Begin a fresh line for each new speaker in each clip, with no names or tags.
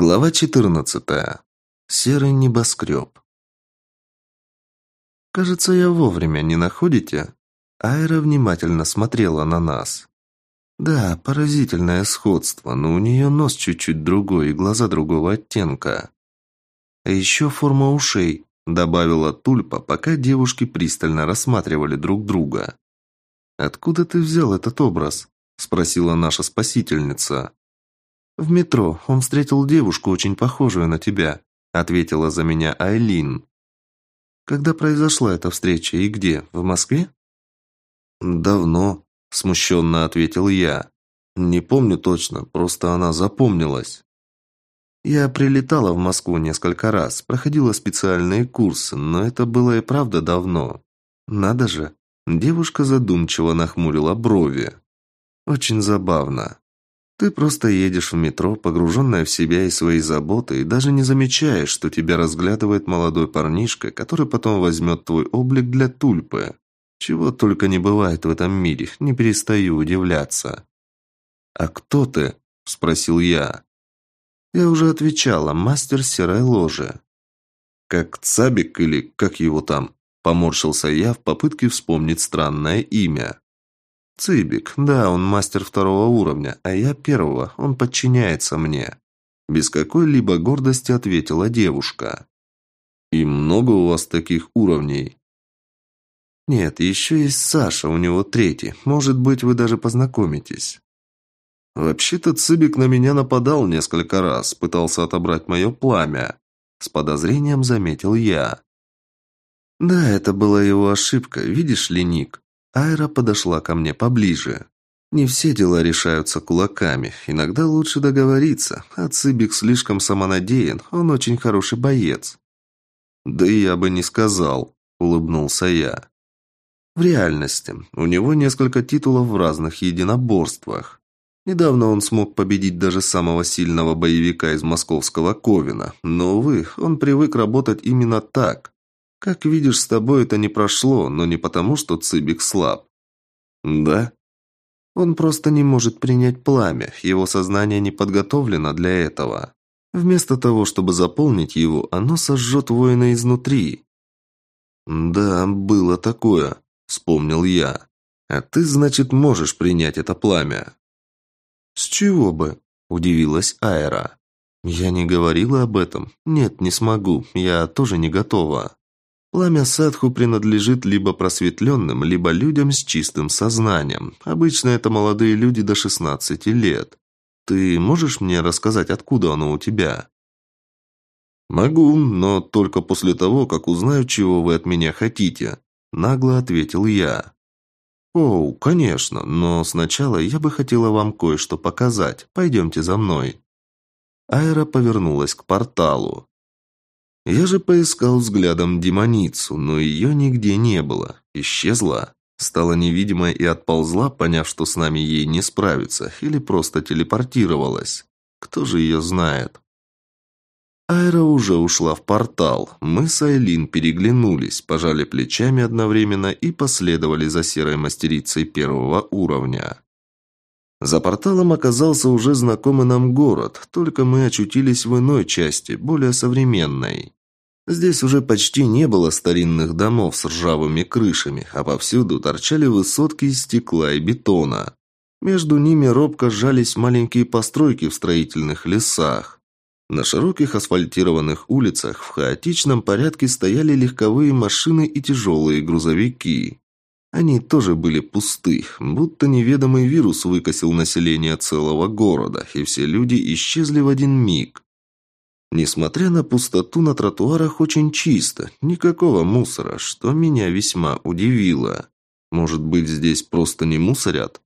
Глава 14. Серый небоскреб. «Кажется, я вовремя, не находите?» Айра внимательно смотрела на нас. «Да, поразительное сходство, но у нее нос чуть-чуть другой и глаза другого оттенка. А еще форма ушей», — добавила Тульпа, пока девушки пристально рассматривали друг друга. «Откуда ты взял этот образ?» — спросила наша спасительница. «В метро. Он встретил девушку, очень похожую на тебя», — ответила за меня Айлин. «Когда произошла эта встреча и где? В Москве?» «Давно», — смущенно ответил я. «Не помню точно, просто она запомнилась». Я прилетала в Москву несколько раз, проходила специальные курсы, но это было и правда давно. Надо же. Девушка задумчиво нахмурила брови. Очень забавно. Ты просто едешь в метро, погруженная в себя и свои заботы, и даже не замечаешь, что тебя разглядывает молодой парнишка, который потом возьмет твой облик для тульпы. Чего только не бывает в этом мире, не перестаю удивляться. «А кто ты?» – спросил я. Я уже отвечала, мастер серой ложи. «Как Цабик или как его там?» – поморщился я в попытке вспомнить странное имя. «Цыбик, да, он мастер второго уровня, а я первого, он подчиняется мне». Без какой-либо гордости ответила девушка. «И много у вас таких уровней?» «Нет, еще есть Саша, у него третий. Может быть, вы даже познакомитесь». «Вообще-то Цыбик на меня нападал несколько раз, пытался отобрать мое пламя». С подозрением заметил я. «Да, это была его ошибка, видишь ли, Ник? Айра подошла ко мне поближе. Не все дела решаются кулаками. Иногда лучше договориться. А Цыбик слишком самонадеян. Он очень хороший боец. Да и я бы не сказал, улыбнулся я. В реальности у него несколько титулов в разных единоборствах. Недавно он смог победить даже самого сильного боевика из московского Ковина, но, увы, он привык работать именно так. Как видишь, с тобой это не прошло, но не потому, что Цыбик слаб. Да? Он просто не может принять пламя, его сознание не подготовлено для этого. Вместо того, чтобы заполнить его, оно сожжет воина изнутри. Да, было такое, вспомнил я. А ты, значит, можешь принять это пламя? С чего бы? Удивилась Айра. Я не говорила об этом. Нет, не смогу. Я тоже не готова. Пламя садху принадлежит либо просветленным, либо людям с чистым сознанием. Обычно это молодые люди до 16 лет. Ты можешь мне рассказать, откуда оно у тебя? Могу, но только после того, как узнаю, чего вы от меня хотите, нагло ответил я. О, конечно, но сначала я бы хотела вам кое-что показать. Пойдемте за мной. Айра повернулась к порталу. Я же поискал взглядом демоницу, но ее нигде не было. Исчезла. Стала невидимой и отползла, поняв, что с нами ей не справиться, или просто телепортировалась. Кто же ее знает? Айра уже ушла в портал. Мы с Айлин переглянулись, пожали плечами одновременно и последовали за серой мастерицей первого уровня. За порталом оказался уже знакомый нам город, только мы очутились в иной части, более современной. Здесь уже почти не было старинных домов с ржавыми крышами, а повсюду торчали высотки из стекла и бетона. Между ними робко сжались маленькие постройки в строительных лесах. На широких асфальтированных улицах в хаотичном порядке стояли легковые машины и тяжелые грузовики. Они тоже были пусты, будто неведомый вирус выкосил население целого города, и все люди исчезли в один миг. Несмотря на пустоту на тротуарах очень чисто, никакого мусора, что меня весьма удивило. Может быть, здесь просто не мусорят?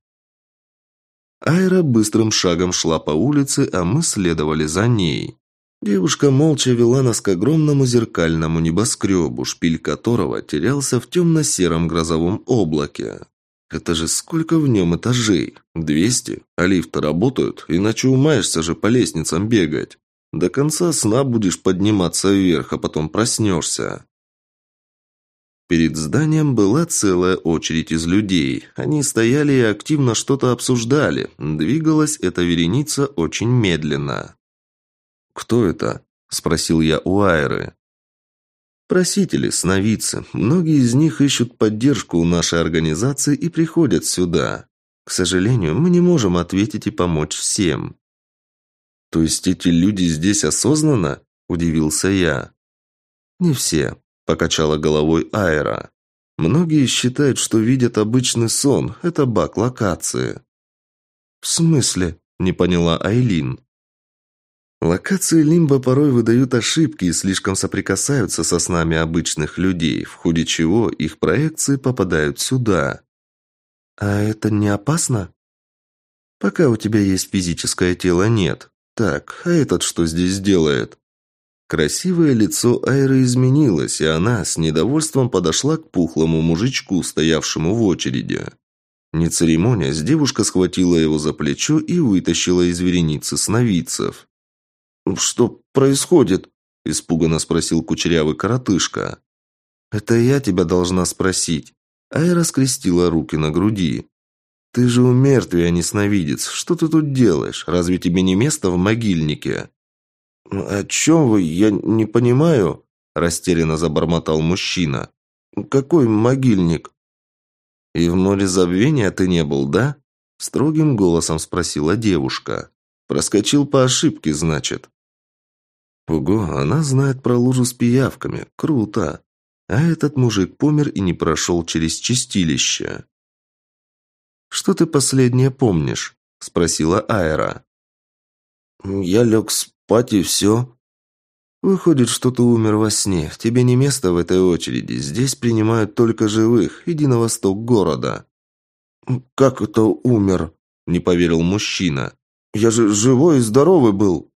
Айра быстрым шагом шла по улице, а мы следовали за ней. Девушка молча вела нас к огромному зеркальному небоскребу, шпиль которого терялся в темно-сером грозовом облаке. Это же сколько в нем этажей? Двести? А лифты работают? Иначе умаешься же по лестницам бегать. До конца сна будешь подниматься вверх, а потом проснешься. Перед зданием была целая очередь из людей. Они стояли и активно что-то обсуждали. Двигалась эта вереница очень медленно. «Кто это?» – спросил я у Айры. Просители, сновидцы. Многие из них ищут поддержку у нашей организации и приходят сюда. К сожалению, мы не можем ответить и помочь всем. То есть эти люди здесь осознанно? Удивился я. Не все, покачала головой Айра. Многие считают, что видят обычный сон. Это баг локации. В смысле? Не поняла Айлин. Локации Лимба порой выдают ошибки и слишком соприкасаются со снами обычных людей, в ходе чего их проекции попадают сюда. А это не опасно? Пока у тебя есть физическое тело, нет. Так, а этот что здесь делает? Красивое лицо Айры изменилось, и она с недовольством подошла к пухлому мужичку, стоявшему в очереди. Не церемонясь, девушка схватила его за плечо и вытащила из вереницы сновидцев. «Что происходит?» – испуганно спросил кучерявый коротышка. «Это я тебя должна спросить». Айра скрестила руки на груди. «Ты же у а не сновидец. Что ты тут делаешь? Разве тебе не место в могильнике?» «О чем вы? Я не понимаю», – растерянно забормотал мужчина. «Какой могильник?» «И в море забвения ты не был, да?» – строгим голосом спросила девушка. «Проскочил по ошибке, значит». Ого, она знает про лужу с пиявками. Круто. А этот мужик помер и не прошел через чистилище. «Что ты последнее помнишь?» – спросила Айра. «Я лег спать и все». «Выходит, что ты умер во сне. Тебе не место в этой очереди. Здесь принимают только живых. Иди на восток города». «Как это умер?» – не поверил мужчина. «Я же живой и здоровый был».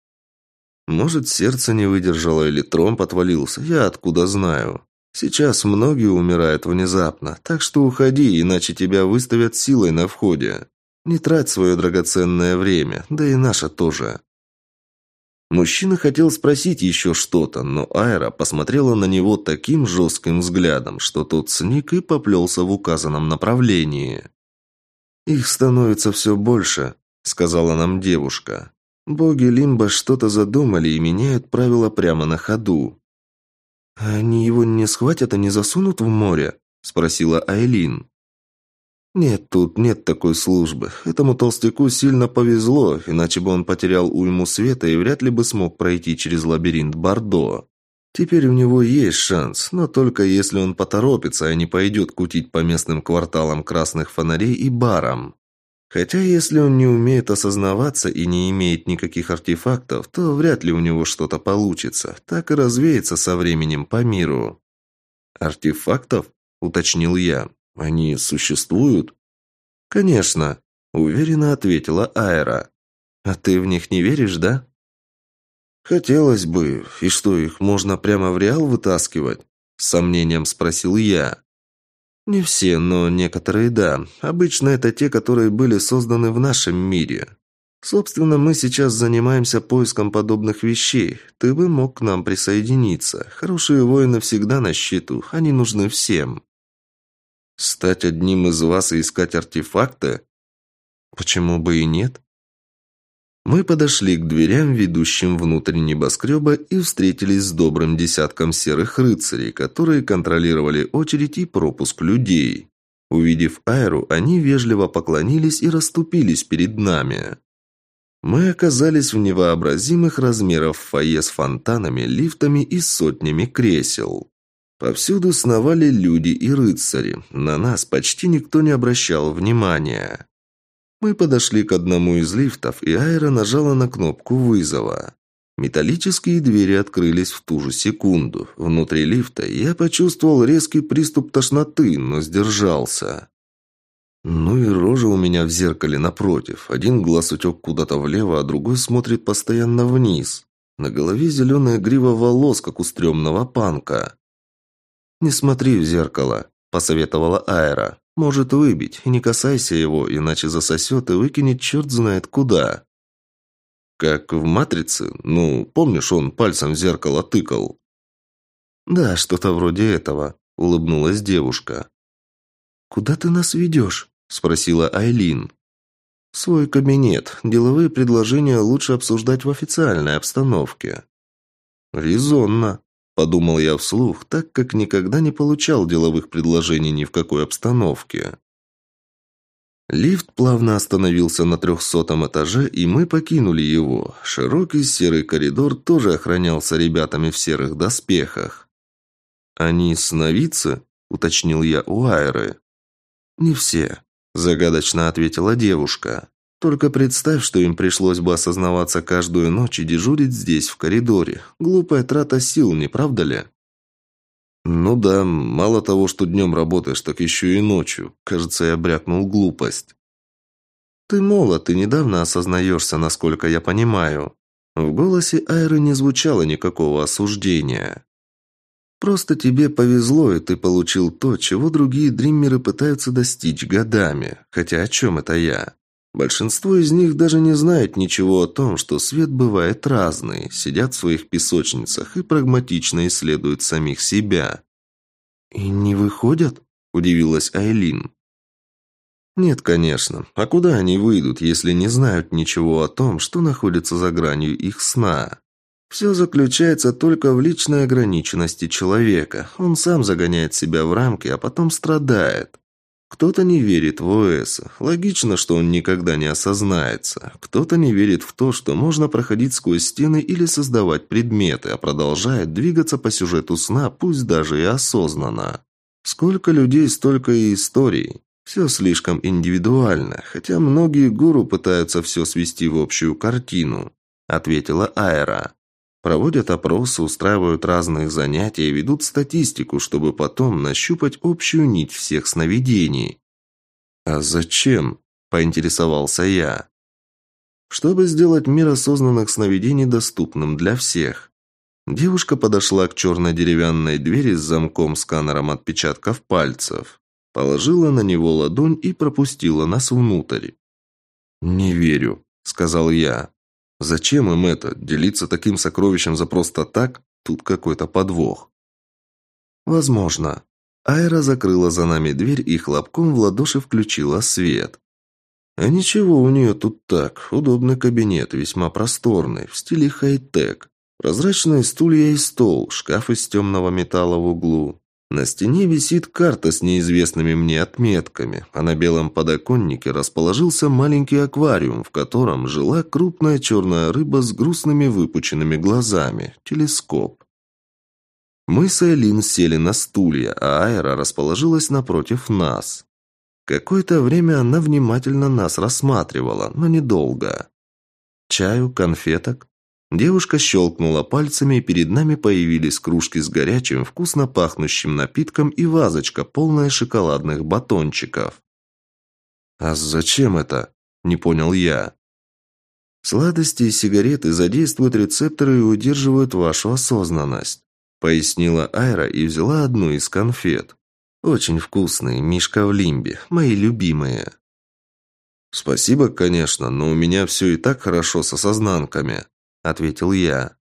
Может, сердце не выдержало или тромб отвалился, я откуда знаю. Сейчас многие умирают внезапно, так что уходи, иначе тебя выставят силой на входе. Не трать свое драгоценное время, да и наше тоже. Мужчина хотел спросить еще что-то, но Айра посмотрела на него таким жестким взглядом, что тот сник и поплелся в указанном направлении. «Их становится все больше», — сказала нам девушка. Боги Лимба что-то задумали и меняют правила прямо на ходу. «Они его не схватят и не засунут в море?» – спросила Айлин. «Нет, тут нет такой службы. Этому толстяку сильно повезло, иначе бы он потерял уйму света и вряд ли бы смог пройти через лабиринт Бордо. Теперь у него есть шанс, но только если он поторопится, а не пойдет кутить по местным кварталам красных фонарей и барам. Хотя если он не умеет осознаваться и не имеет никаких артефактов, то вряд ли у него что-то получится. Так и развеется со временем по миру. «Артефактов?» – уточнил я. «Они существуют?» «Конечно», – уверенно ответила Айра. «А ты в них не веришь, да?» «Хотелось бы. И что, их можно прямо в реал вытаскивать?» С сомнением спросил я. Не все, но некоторые да. Обычно это те, которые были созданы в нашем мире. Собственно, мы сейчас занимаемся поиском подобных вещей. Ты бы мог к нам присоединиться. Хорошие воины всегда на счету, они нужны всем. Стать одним из вас и искать артефакты? Почему бы и нет? Мы подошли к дверям, ведущим внутрь небоскреба, и встретились с добрым десятком серых рыцарей, которые контролировали очередь и пропуск людей. Увидев Айру, они вежливо поклонились и расступились перед нами. Мы оказались в невообразимых размеров фойе с фонтанами, лифтами и сотнями кресел. Повсюду сновали люди и рыцари. На нас почти никто не обращал внимания. Мы подошли к одному из лифтов, и Айра нажала на кнопку вызова. Металлические двери открылись в ту же секунду. Внутри лифта я почувствовал резкий приступ тошноты, но сдержался. Ну и рожа у меня в зеркале напротив. Один глаз утек куда-то влево, а другой смотрит постоянно вниз. На голове зеленая грива волос, как у стрёмного панка. «Не смотри в зеркало», – посоветовала Айра. Может выбить, и не касайся его, иначе засосет и выкинет черт знает куда. Как в «Матрице»? Ну, помнишь, он пальцем в зеркало тыкал? Да, что-то вроде этого, улыбнулась девушка. «Куда ты нас ведешь?» – спросила Айлин. Свой кабинет. Деловые предложения лучше обсуждать в официальной обстановке. Резонно, подумал я вслух, так как никогда не получал деловых предложений ни в какой обстановке. Лифт плавно остановился на трехсотом этаже, и мы покинули его. Широкий серый коридор тоже охранялся ребятами в серых доспехах. «Они сновидцы?» – уточнил я у Айры. «Не все», – загадочно ответила девушка. «Только представь, что им пришлось бы осознаваться каждую ночь и дежурить здесь, в коридоре. Глупая трата сил, не правда ли?» «Ну да, мало того, что днем работаешь, так еще и ночью. Кажется, я брякнул глупость». «Ты молод и недавно осознаешься, насколько я понимаю». В голосе Айры не звучало никакого осуждения. «Просто тебе повезло, и ты получил то, чего другие дриммеры пытаются достичь годами. Хотя о чем это я? Большинство из них даже не знает ничего о том, что свет бывает разный, сидят в своих песочницах и прагматично исследуют самих себя. «И не выходят?» – удивилась Айлин. «Нет, конечно. А куда они выйдут, если не знают ничего о том, что находится за гранью их сна?» Все заключается только в личной ограниченности человека. Он сам загоняет себя в рамки, а потом страдает. Кто-то не верит в ОС. Логично, что он никогда не осознается. Кто-то не верит в то, что можно проходить сквозь стены или создавать предметы, а продолжает двигаться по сюжету сна, пусть даже и осознанно. Сколько людей, столько и историй. Все слишком индивидуально, хотя многие гуру пытаются все свести в общую картину, ответила Айра. Проводят опросы, устраивают разные занятия ведут статистику, чтобы потом нащупать общую нить всех сновидений. «А зачем?» – поинтересовался я. «Чтобы сделать мир осознанных сновидений доступным для всех». Девушка подошла к черной деревянной двери с замком-сканером отпечатков пальцев. Положила на него ладонь и пропустила нас внутрь. «Не верю», – сказал я. Зачем им это? Делиться таким сокровищем за просто так? Тут какой-то подвох. Возможно. Айра закрыла за нами дверь и хлопком в ладоши включила свет. А ничего, у нее тут так. Удобный кабинет, весьма просторный, в стиле хай-тек. Прозрачные стулья и стол, шкаф из темного металла в углу. На стене висит карта с неизвестными мне отметками, а на белом подоконнике расположился маленький аквариум, в котором жила крупная черная рыба с грустными выпученными глазами – телескоп. Мы с Эйлин сели на стулья, а Айра расположилась напротив нас. Какое-то время она внимательно нас рассматривала, но недолго. Чаю, конфеток, Девушка щелкнула пальцами, и перед нами появились кружки с горячим, вкусно пахнущим напитком и вазочка, полная шоколадных батончиков. «А зачем это?» – не понял я. «Сладости и сигареты задействуют рецепторы и удерживают вашу осознанность», – пояснила Айра и взяла одну из конфет. «Очень вкусные, мишка в лимбе, мои любимые». «Спасибо, конечно, но у меня все и так хорошо с осознанками», ответил я.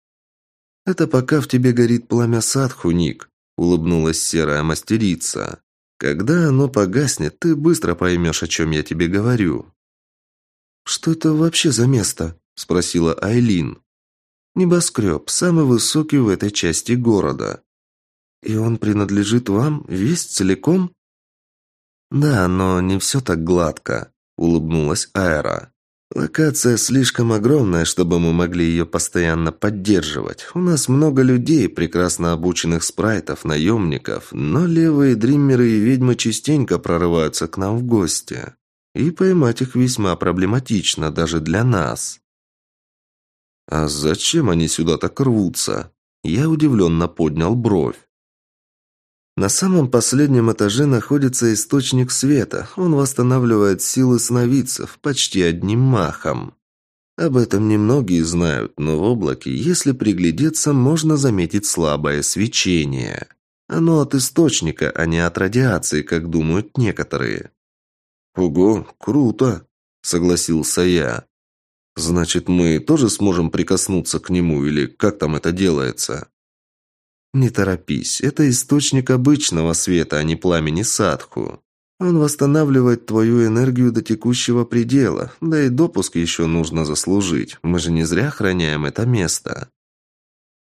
«Это пока в тебе горит пламя садху, Ник», — улыбнулась серая мастерица. «Когда оно погаснет, ты быстро поймешь, о чем я тебе говорю». «Что это вообще за место?» — спросила Айлин. «Небоскреб, самый высокий в этой части города». «И он принадлежит вам весь целиком?» «Да, но не все так гладко», — улыбнулась Айра. Локация слишком огромная, чтобы мы могли ее постоянно поддерживать. У нас много людей, прекрасно обученных спрайтов, наемников, но левые дриммеры и ведьмы частенько прорываются к нам в гости. И поймать их весьма проблематично даже для нас. А зачем они сюда так рвутся? Я удивленно поднял бровь. На самом последнем этаже находится источник света. Он восстанавливает силы сновидцев почти одним махом. Об этом немногие знают, но в облаке, если приглядеться, можно заметить слабое свечение. Оно от источника, а не от радиации, как думают некоторые. «Ого, круто!» – согласился я. «Значит, мы тоже сможем прикоснуться к нему, или как там это делается?» «Не торопись, это источник обычного света, а не пламени садху. Он восстанавливает твою энергию до текущего предела, да и допуск еще нужно заслужить. Мы же не зря охраняем это место.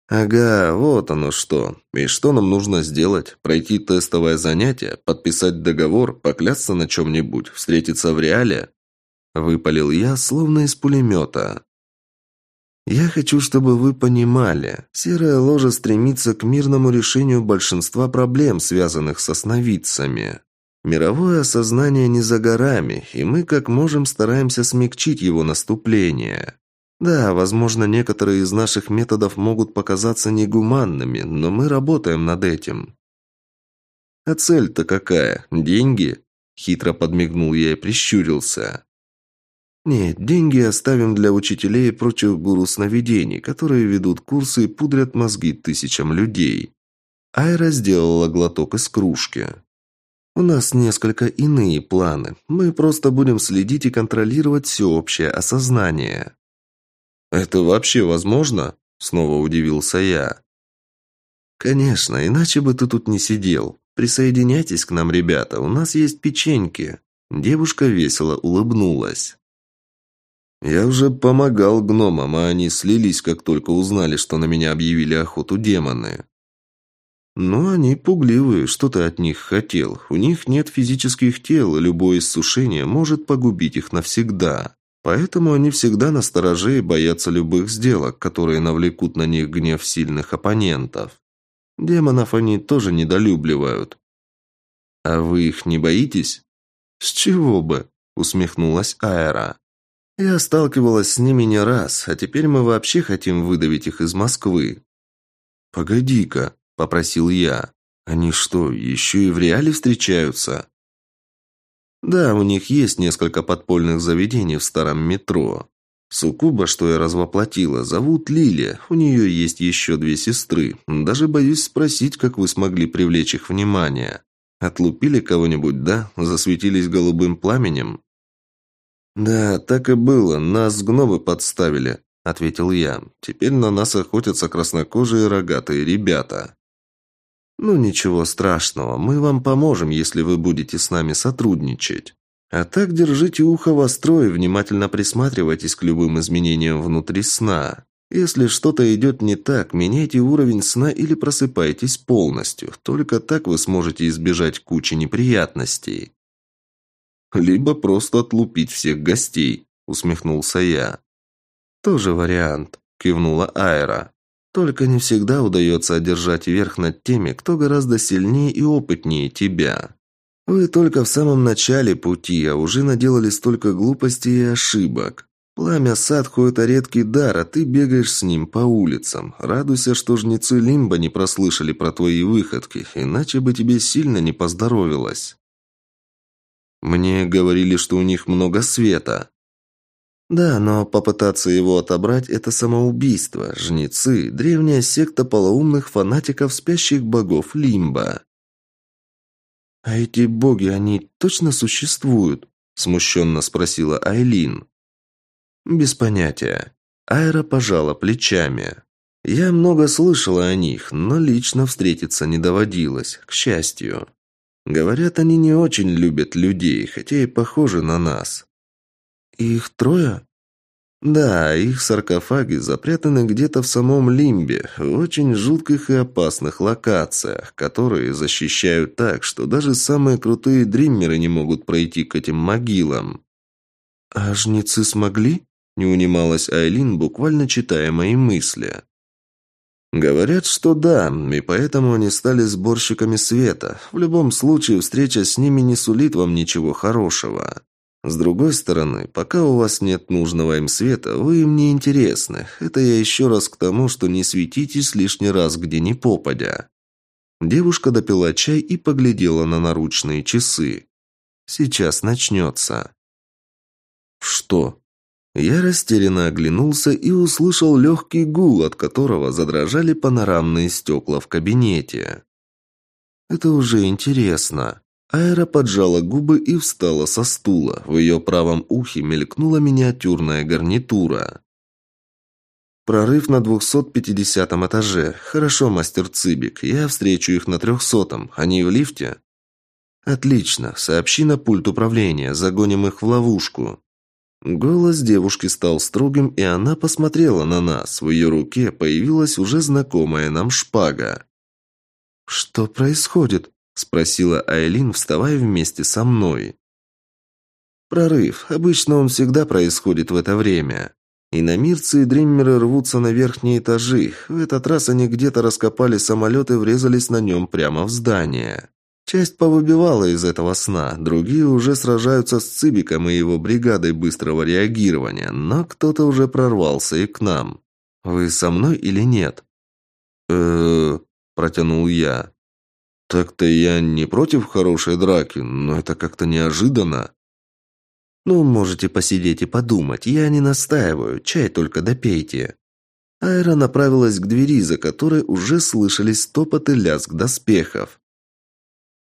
Ага, вот оно что. И что нам нужно сделать? Пройти тестовое занятие, подписать договор, поклясться на чем-нибудь, встретиться в реале? Выпалил я, словно из пулемета. Я хочу, чтобы вы понимали, серая ложа стремится к мирному решению большинства проблем, связанных со сновидцами. Мировое осознание не за горами, и мы как можем стараемся смягчить его наступление. Да, возможно, некоторые из наших методов могут показаться негуманными, но мы работаем над этим. А цель-то какая? Деньги? Хитро подмигнул я и прищурился. Нет, деньги оставим для учителей и прочих гуру сновидений, которые ведут курсы и пудрят мозги тысячам людей. Айра сделала глоток из кружки. У нас несколько иные планы. Мы просто будем следить и контролировать всеобщее осознание. «Это вообще возможно?» – снова удивился я. «Конечно, иначе бы ты тут не сидел. Присоединяйтесь к нам, ребята, у нас есть печеньки». Девушка весело улыбнулась. «Я уже помогал гномам, а они слились, как только узнали, что на меня объявили охоту демоны». «Ну, они пугливые, что ты от них хотел. У них нет физических тел, и любое иссушение может погубить их навсегда». Поэтому они всегда настороже и боятся любых сделок, которые навлекут на них гнев сильных оппонентов. Демонов они тоже недолюбливают. А вы их не боитесь? С чего бы? усмехнулась Аэра. Я сталкивалась с ними не раз, а теперь мы вообще хотим выдавить их из Москвы. Погоди-ка, попросил я. Они что, еще и в реале встречаются? Да, у них есть несколько подпольных заведений в старом метро. Сукуба, что я развоплотила, зовут Лилия. У нее есть еще две сестры. Даже боюсь спросить, как вы смогли привлечь их внимание. Отлупили кого-нибудь, да? Засветились голубым пламенем? Да, так и было. Нас гномы подставили, ответил я. Теперь на нас охотятся краснокожие рогатые ребята. «Ну ничего страшного, мы вам поможем, если вы будете с нами сотрудничать. А так держите ухо востро и внимательно присматривайтесь к любым изменениям внутри сна. Если что-то идет не так, меняйте уровень сна или просыпайтесь полностью. Только так вы сможете избежать кучи неприятностей». «Либо просто отлупить всех гостей», — усмехнулся я. «Тоже вариант», — кивнула Айра. Только не всегда удается одержать верх над теми, кто гораздо сильнее и опытнее тебя. Вы только в самом начале пути, а уже наделали столько глупостей и ошибок. Пламя садху – это редкий дар, а ты бегаешь с ним по улицам. Радуйся, что жнецы Лимба не прослышали про твои выходки, иначе бы тебе сильно не поздоровилось. Мне говорили, что у них много света. Да, но попытаться его отобрать – это самоубийство. Жнецы – древняя секта полоумных фанатиков спящих богов Лимба. «А эти боги, они точно существуют?» – смущенно спросила Айлин. «Без понятия». Айра пожала плечами. «Я много слышала о них, но лично встретиться не доводилось, к счастью. Говорят, они не очень любят людей, хотя и похожи на нас. «Их трое?» «Да, их саркофаги запрятаны где-то в самом Лимбе, в очень жутких и опасных локациях, которые защищают так, что даже самые крутые дриммеры не могут пройти к этим могилам». «А жнецы смогли?» – не унималась Айлин, буквально читая мои мысли. Говорят, что да, и поэтому они стали сборщиками света. В любом случае, встреча с ними не сулит вам ничего хорошего. С другой стороны, пока у вас нет нужного им света, вы им не интересны. Это я еще раз к тому, что не светитесь лишний раз где ни попадя. Девушка допила чай и поглядела на наручные часы. Сейчас начнется. Что? Я растерянно оглянулся и услышал легкий гул, от которого задрожали панорамные стекла в кабинете. Это уже интересно. Айра поджала губы и встала со стула. В ее правом ухе мелькнула миниатюрная гарнитура. Прорыв на 250 этаже. Хорошо, мастер Цибик. Я встречу их на трехсотом. Они в лифте? «Отлично. Сообщи на пульт управления. Загоним их в ловушку». Голос девушки стал строгим, и она посмотрела на нас. В ее руке появилась уже знакомая нам шпага. «Что происходит?» – спросила Айлин, вставая вместе со мной. «Прорыв. Обычно он всегда происходит в это время. Иномирцы и дриммеры рвутся на верхние этажи. В этот раз они где-то раскопали самолет и врезались на нем прямо в здание. Часть повыбивала из этого сна, другие уже сражаются с Цибиком и его бригадой быстрого реагирования, но кто-то уже прорвался и к нам. Вы со мной или нет? э протянул я. Так-то я не против хорошей драки, но это как-то неожиданно. Ну, можете посидеть и подумать, я не настаиваю, чай только допейте. Айра направилась к двери, за которой уже слышались топот лязг доспехов.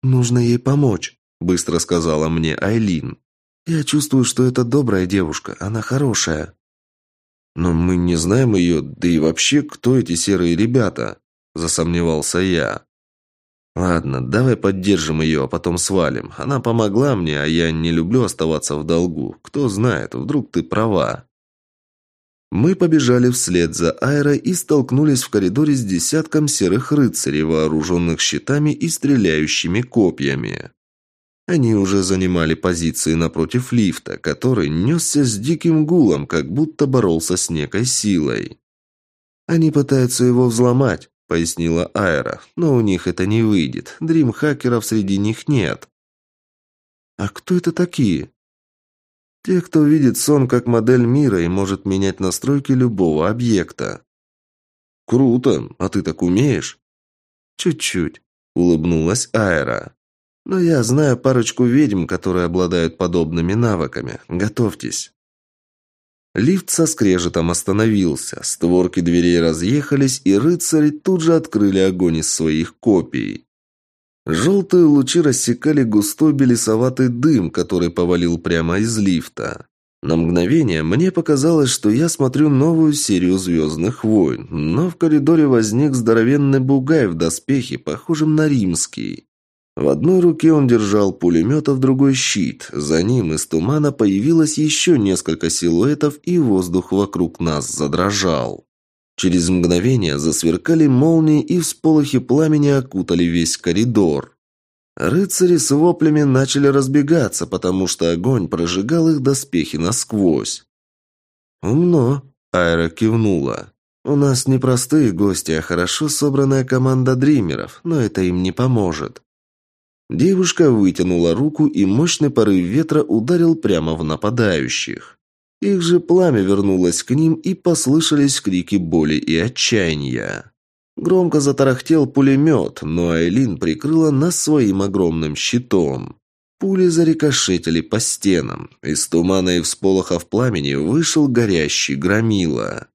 «Нужно ей помочь», – быстро сказала мне Айлин. «Я чувствую, что это добрая девушка, она хорошая». «Но мы не знаем ее, да и вообще, кто эти серые ребята?» – засомневался я. «Ладно, давай поддержим ее, а потом свалим. Она помогла мне, а я не люблю оставаться в долгу. Кто знает, вдруг ты права». Мы побежали вслед за Айрой и столкнулись в коридоре с десятком серых рыцарей, вооруженных щитами и стреляющими копьями. Они уже занимали позиции напротив лифта, который несся с диким гулом, как будто боролся с некой силой. «Они пытаются его взломать», — пояснила Айра, «но у них это не выйдет. Дрим-хакеров среди них нет». «А кто это такие?» Те, кто видит сон как модель мира и может менять настройки любого объекта. Круто, а ты так умеешь? Чуть-чуть, улыбнулась Айра. Но я знаю парочку ведьм, которые обладают подобными навыками. Готовьтесь. Лифт со скрежетом остановился, створки дверей разъехались, и рыцари тут же открыли огонь из своих копий. Желтые лучи рассекали густой белесоватый дым, который повалил прямо из лифта. На мгновение мне показалось, что я смотрю новую серию «Звездных войн», но в коридоре возник здоровенный бугай в доспехе, похожим на римский. В одной руке он держал пулемет, а в другой щит. За ним из тумана появилось еще несколько силуэтов, и воздух вокруг нас задрожал. Через мгновение засверкали молнии и всполохи пламени окутали весь коридор. Рыцари с воплями начали разбегаться, потому что огонь прожигал их доспехи насквозь. «Умно», — Айра кивнула. «У нас не простые гости, а хорошо собранная команда дримеров, но это им не поможет». Девушка вытянула руку, и мощный порыв ветра ударил прямо в нападающих. Их же пламя вернулось к ним, и послышались крики боли и отчаяния. Громко затарахтел пулемет, но Айлин прикрыла нас своим огромным щитом. Пули зарикошетили по стенам. Из тумана и всполохов пламени вышел горящий громила.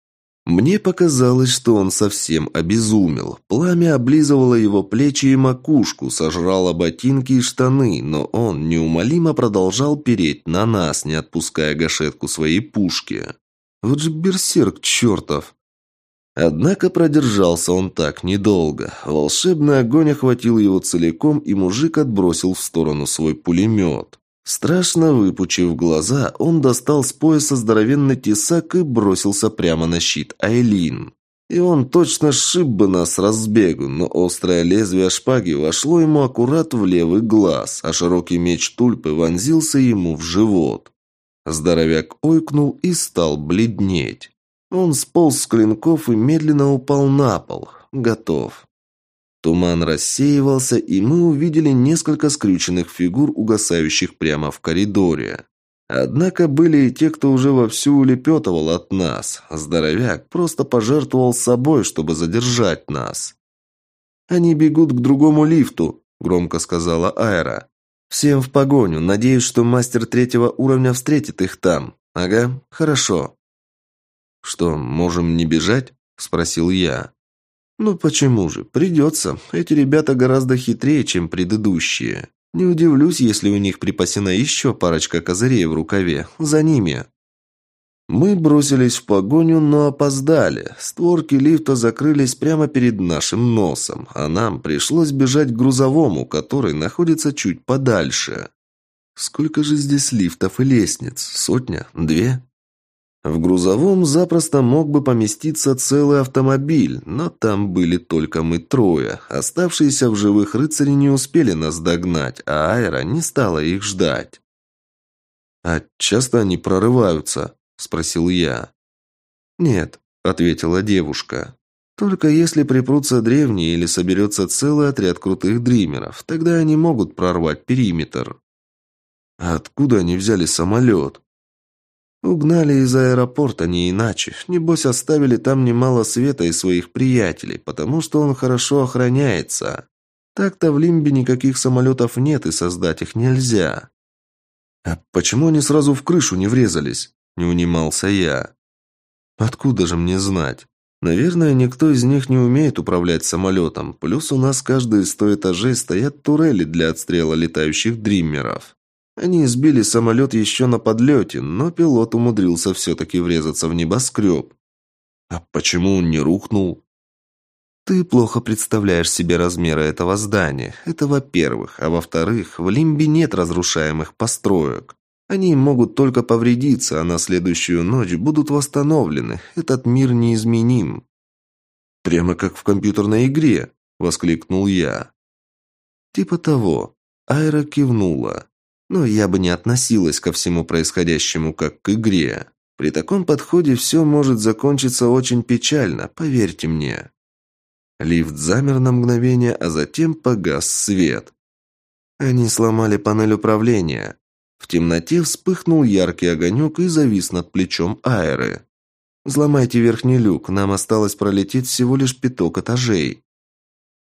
Мне показалось, что он совсем обезумел. Пламя облизывало его плечи и макушку, сожрало ботинки и штаны, но он неумолимо продолжал переть на нас, не отпуская гашетку своей пушки. Вот же берсерк чертов! Однако продержался он так недолго. Волшебный огонь охватил его целиком, и мужик отбросил в сторону свой пулемет. Страшно выпучив глаза, он достал с пояса здоровенный тесак и бросился прямо на щит Айлин. И он точно сшиб бы нас разбегу, но острое лезвие шпаги вошло ему аккурат в левый глаз, а широкий меч тульпы вонзился ему в живот. Здоровяк ойкнул и стал бледнеть. Он сполз с клинков и медленно упал на пол. Готов. Туман рассеивался, и мы увидели несколько скрюченных фигур, угасающих прямо в коридоре. Однако были и те, кто уже вовсю улепетывал от нас. Здоровяк просто пожертвовал собой, чтобы задержать нас. «Они бегут к другому лифту», – громко сказала Айра. «Всем в погоню. Надеюсь, что мастер третьего уровня встретит их там. Ага, хорошо». «Что, можем не бежать?» – спросил я. «Ну почему же? Придется. Эти ребята гораздо хитрее, чем предыдущие. Не удивлюсь, если у них припасена еще парочка козырей в рукаве. За ними». Мы бросились в погоню, но опоздали. Створки лифта закрылись прямо перед нашим носом, а нам пришлось бежать к грузовому, который находится чуть подальше. Сколько же здесь лифтов и лестниц? Сотня? Две? В грузовом запросто мог бы поместиться целый автомобиль, но там были только мы трое. Оставшиеся в живых рыцари не успели нас догнать, а Айра не стала их ждать. «А часто они прорываются?» – спросил я. «Нет», – ответила девушка. «Только если припрутся древние или соберется целый отряд крутых дримеров, тогда они могут прорвать периметр». «А откуда они взяли самолет?» Угнали из аэропорта не иначе. Небось, оставили там немало света и своих приятелей, потому что он хорошо охраняется. Так-то в Лимбе никаких самолетов нет, и создать их нельзя. А почему они сразу в крышу не врезались? Не унимался я. Откуда же мне знать? Наверное, никто из них не умеет управлять самолетом. Плюс у нас каждые сто этажей стоят турели для отстрела летающих дриммеров. Они сбили самолет еще на подлете, но пилот умудрился все-таки врезаться в небоскреб. А почему он не рухнул? Ты плохо представляешь себе размеры этого здания. Это во-первых. А во-вторых, в Лимбе нет разрушаемых построек. Они могут только повредиться, а на следующую ночь будут восстановлены. Этот мир неизменим. Прямо как в компьютерной игре, воскликнул я. Типа того. Айра кивнула. Но я бы не относилась ко всему происходящему как к игре. При таком подходе все может закончиться очень печально, поверьте мне. Лифт замер на мгновение, а затем погас свет. Они сломали панель управления. В темноте вспыхнул яркий огонек и завис над плечом Айры. «Взломайте верхний люк, нам осталось пролететь всего лишь пяток этажей».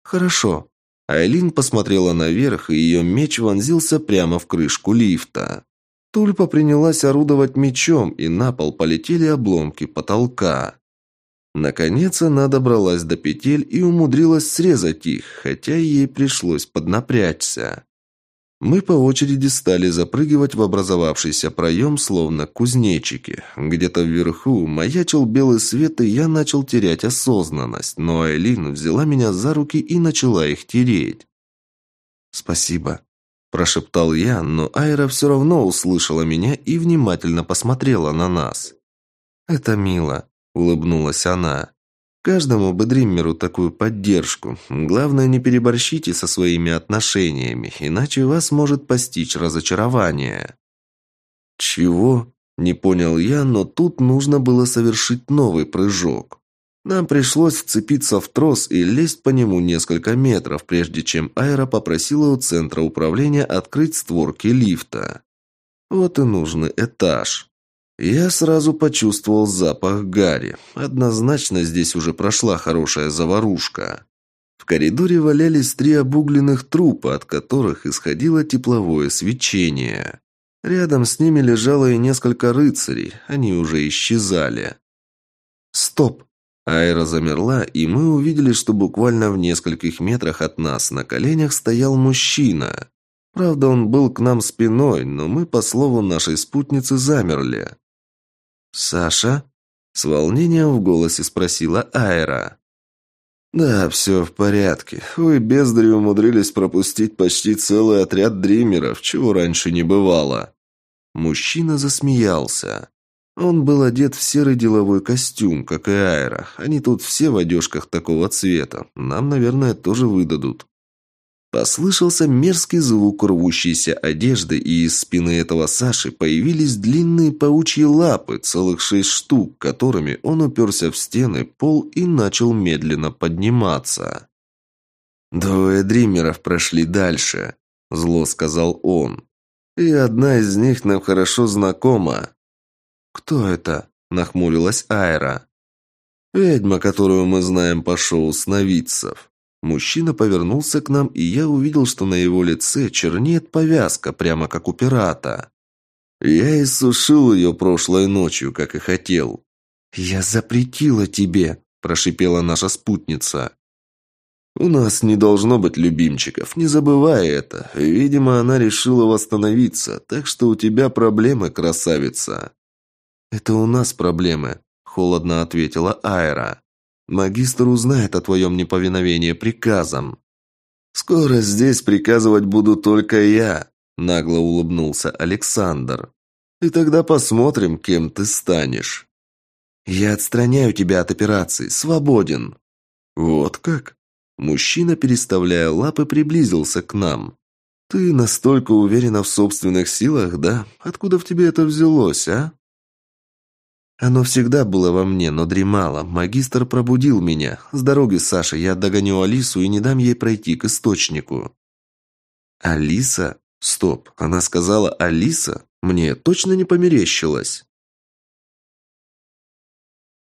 «Хорошо», Айлин посмотрела наверх, и ее меч вонзился прямо в крышку лифта. Тульпа принялась орудовать мечом, и на пол полетели обломки потолка. Наконец она добралась до петель и умудрилась срезать их, хотя ей пришлось поднапрячься. Мы по очереди стали запрыгивать в образовавшийся проем, словно кузнечики. Где-то вверху маячил белый свет, и я начал терять осознанность, но Айлин взяла меня за руки и начала их тереть. «Спасибо», – прошептал я, но Айра все равно услышала меня и внимательно посмотрела на нас. «Это мило», – улыбнулась она. Каждому бы дриммеру такую поддержку. Главное, не переборщите со своими отношениями, иначе вас может постичь разочарование. Чего? Не понял я, но тут нужно было совершить новый прыжок. Нам пришлось вцепиться в трос и лезть по нему несколько метров, прежде чем Айра попросила у центра управления открыть створки лифта. Вот и нужный этаж. Я сразу почувствовал запах гари. Однозначно здесь уже прошла хорошая заварушка. В коридоре валялись три обугленных трупа, от которых исходило тепловое свечение. Рядом с ними лежало и несколько рыцарей, они уже исчезали. «Стоп!» Айра замерла, и мы увидели, что буквально в нескольких метрах от нас на коленях стоял мужчина. Правда, он был к нам спиной, но мы, по слову нашей спутницы, замерли. «Саша?» – с волнением в голосе спросила Айра. «Да, все в порядке. Вы, бездари, умудрились пропустить почти целый отряд дримеров, чего раньше не бывало». Мужчина засмеялся. Он был одет в серый деловой костюм, как и Айра. Они тут все в одежках такого цвета. Нам, наверное, тоже выдадут. Послышался мерзкий звук рвущейся одежды, и из спины этого Саши появились длинные паучьи лапы, целых шесть штук, которыми он уперся в стены, пол и начал медленно подниматься. «Двое дримеров прошли дальше», – зло сказал он. «И одна из них нам хорошо знакома». «Кто это?» – нахмурилась Айра. «Ведьма, которую мы знаем по шоу сновидцев». Мужчина повернулся к нам, и я увидел, что на его лице чернеет повязка, прямо как у пирата. Я иссушил ее прошлой ночью, как и хотел. «Я запретила тебе», – прошипела наша спутница. «У нас не должно быть любимчиков, не забывай это. Видимо, она решила восстановиться, так что у тебя проблемы, красавица». «Это у нас проблемы», – холодно ответила Айра. «Магистр узнает о твоем неповиновении приказам». «Скоро здесь приказывать буду только я», – нагло улыбнулся Александр. «И тогда посмотрим, кем ты станешь». «Я отстраняю тебя от операции. Свободен». «Вот как?» Мужчина, переставляя лапы, приблизился к нам. «Ты настолько уверена в собственных силах, да? Откуда в тебе это взялось, а?» Оно всегда было во мне, но дремало. Магистр пробудил меня. С дороги, Саша, я догоню Алису и не дам ей пройти к источнику. Алиса? Стоп, она сказала Алиса? Мне точно не померещилось.